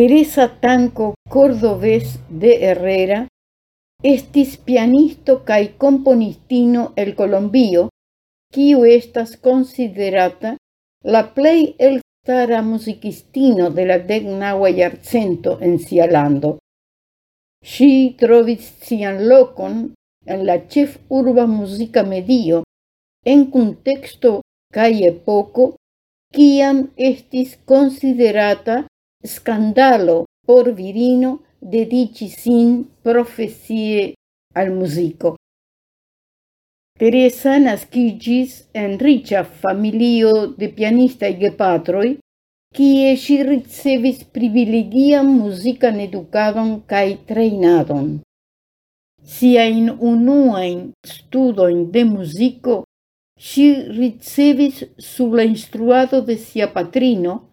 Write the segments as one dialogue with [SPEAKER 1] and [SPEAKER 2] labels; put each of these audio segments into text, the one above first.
[SPEAKER 1] Teresa Tanco Cordobés de Herrera estis pianisto cae componistino el Colombio, kiu estas considerata la plei el stara musicistino de la deknaŭa jarcento en sia lando. Si trovis sian lokon en la chef urba musica medio en contexto cae epoco, quiam estis considerata scandalo por virino dedici sin profesie al musico. Teresa nascigis en ricia familio de pianista e gepatroi, quie si ricevis privilegiam musican educadon cae treinadon. Siain unuain studoin de musico, si ricevis sub la instruado de sia patrino,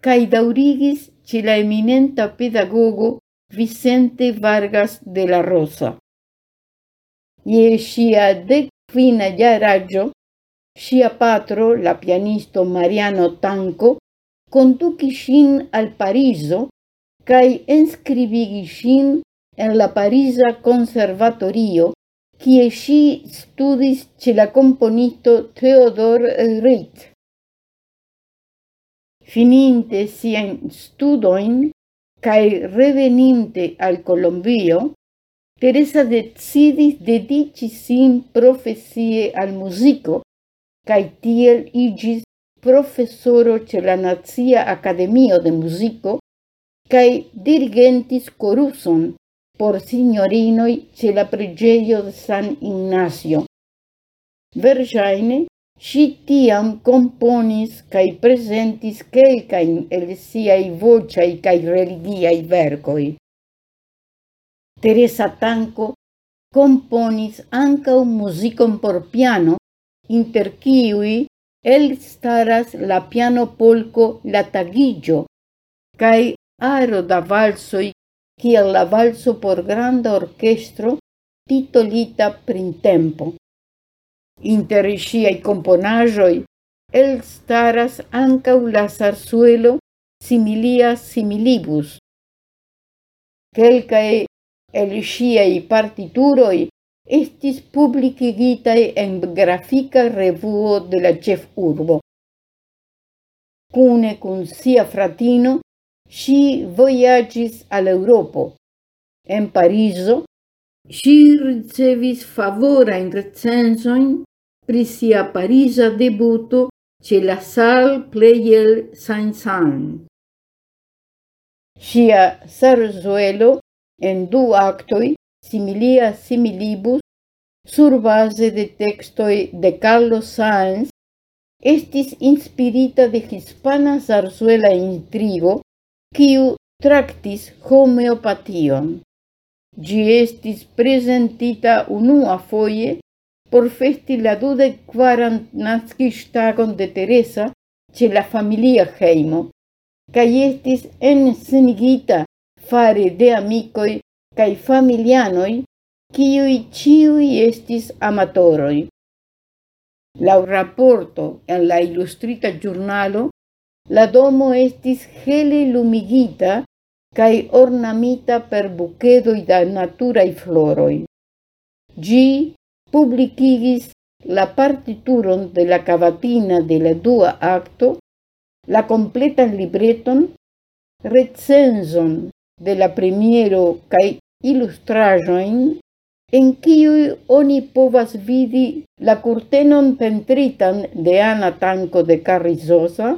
[SPEAKER 1] cae daurigis ce la eminenta pedagogo Vicente Vargas de la Rosa. Ie sia decfina jaraggio, sia patro, la pianisto Mariano Tanco, conduci sin al Pariso cae inscribigi sin en la Pariza Conservatorio, quie si studis ce la componisto Theodor Reit fininte sian studoin cae reveninte al Colombio, Teresa decidis dedici sin profesie al musico, cae tiel igis profesoro ce la Nazia Academio de Musico, cae dirigentis coruson por signorinoi ce la pregeio de San Ignacio. Verjaine Si tiam componis cae presentis quelcain el siai vociai cae religiai vercoi. Teresa Tanco componis ancau musicon por piano, inter kiui el staras la piano polco la taguillo, cae aro da valsoi kiel la valso por granda orchestro titolita printempo. Inter sciai componajoi, el staras ancau la sarsuelo similia similibus. Quelcae el sciai partituroi estis publicigitae en grafica revuo de la ĉefurbo. Cune cun sia fratino si voyagis al Europo. En Pariso, si ricevis favorajn recensoin pri sia Parisa debuto ce la Salle Pleyel Saint-Saëns. Sia Sarzuelo en du actoi similia similibus sur base de textoi de Carlos Sainz estis inspirita de hispana zarzuela intrigo quiu tractis homeopation. Gi estis presentita unua foie por festi la dudek kvaran naskiĝtagon de Teresa ce la familia heimo, kaj estis ensenigita fare de amicoi kaj familianoi kiuj ciui estis amatoroi. La rapporto en la illustrita giornalo la domo estis hele lumigita cae ornamita per bucedoi da naturae floroi. Gi publicigis la partituron de la cavatina de la dua acto, la completan libreton, recenson de la premiero cae ilustrajoin, en quiui oni povas vidi la curtenon pentritan de Ana Tanco de Carrizosa,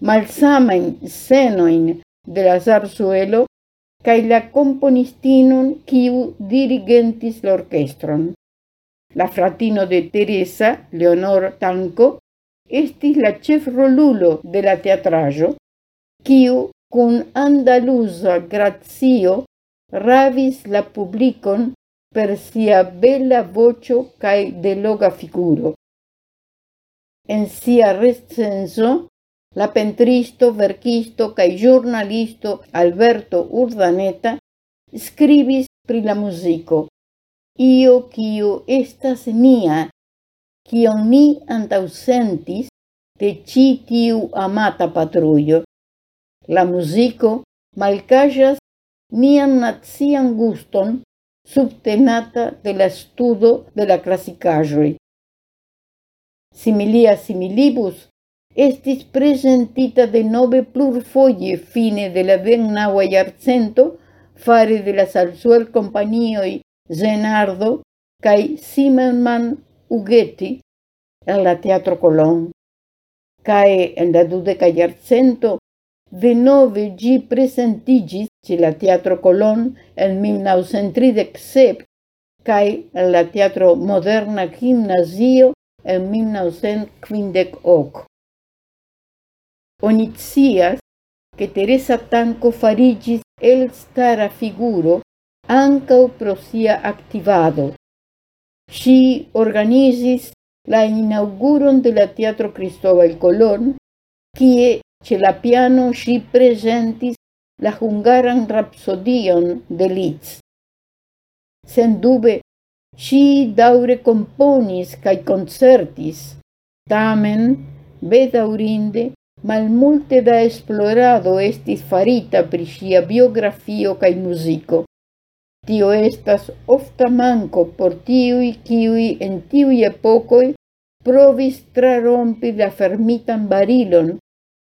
[SPEAKER 1] malsamen senoin de la zarzuelo, cae la componistinon quiu dirigentis l'orchestron. La fratino de Teresa, Leonor Tanco, estis la chef rolulo de la teatrajo, kiu cun andaluza grazio ravis la publicon per sia bella vocio cae deloga figuro. En sia recenso, la pentristo, verkisto cae giornalisto Alberto Urdaneta scribis pri la musico, io quio estas nia, quion ni antausentis de ci tiu amata patrullo. La musico malcajas nian nazian guston subtenata de la studo de la classicajoi. Similia similibus estis presentita de nove plurfoje fine de la vennaua iarcento fare de la salsuel companioi Zenardo cae Zimmerman Ugeti en la Teatro Colón. Cae en la dudeca iarcento denove gi presentigis ci la Teatro Colón en 1937 cae en la Teatro Moderna Gimnasio en 1958. Oni scias, che Teresa Tanco farigis el stara figuro ancau pro sia activado. Si organizis la inauguron de la Teatro Cristóbal Colón, kie ce la piano si presentis la hungaran rapsodion de Liszt. Sendube si daure componis cae concertis, tamen bedaŭrinde malmulte da esplorado estis farita pri sia biografio cae musico. Tio estas ofta manco por tiui kiui en tiui epokoj provis trarompi la fermitan barilon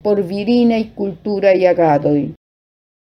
[SPEAKER 1] por virinei kulturaj agadoi.